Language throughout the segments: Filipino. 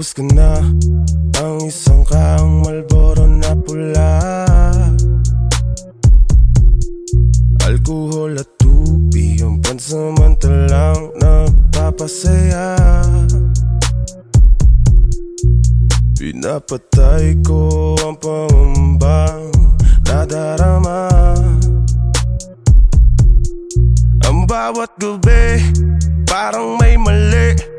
Ubus ka na Ang isang kaang Malboro na pula. Alkohol at tubig Ang pansamantalang nagpapasaya. Pinapatay ko ang pangambang nadarama. Ang bawat gabi parang may mali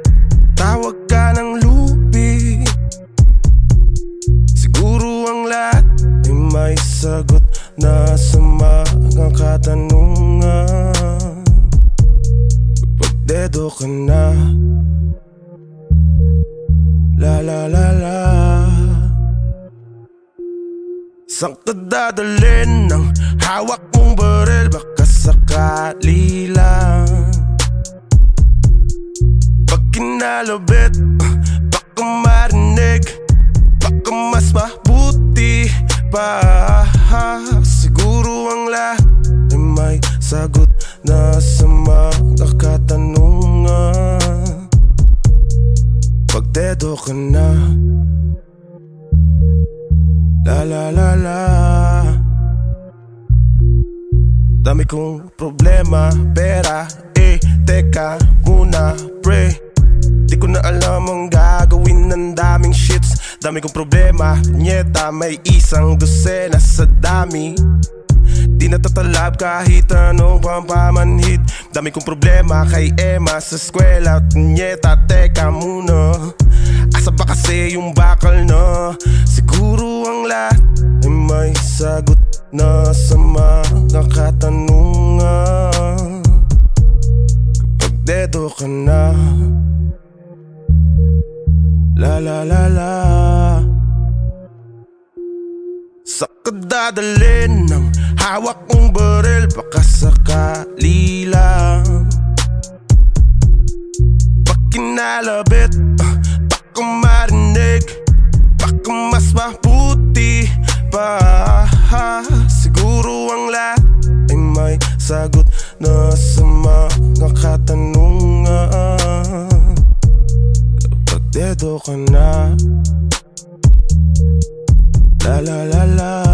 Dedo ka na. La la la la. Saan ka ng hawak mong baril Baka sakali lang. Pag kinalabit, uh, baka marinig Baka mas mabuti pa. Siguro ang lahat ay may sagot ka na. La la la la. Dami kong problema, pera, eh Teka muna, pre. Di ko na alam ang gagawin ng daming shits. Dami kong problema, nyeta May isang dosena sa dami Di natatalab kahit anong pampamanhid Dami kong problema kay Emma sa eskwela. Nyeta, teka muna. Asa ba kasi yung bakal na? Siguro ang lahat ay may sagot na sa mga katanungan. Kapag dedo ka na La la la la. Sa kadadalin ng Hawak kong baril baka sakali lang. Pakinalabit, uh, ah, baka marinig Baka mas mabuti pa. Siguro ang lahat ay may sagot na sa mga katanungan. Kapag dedo ka na. La la la la.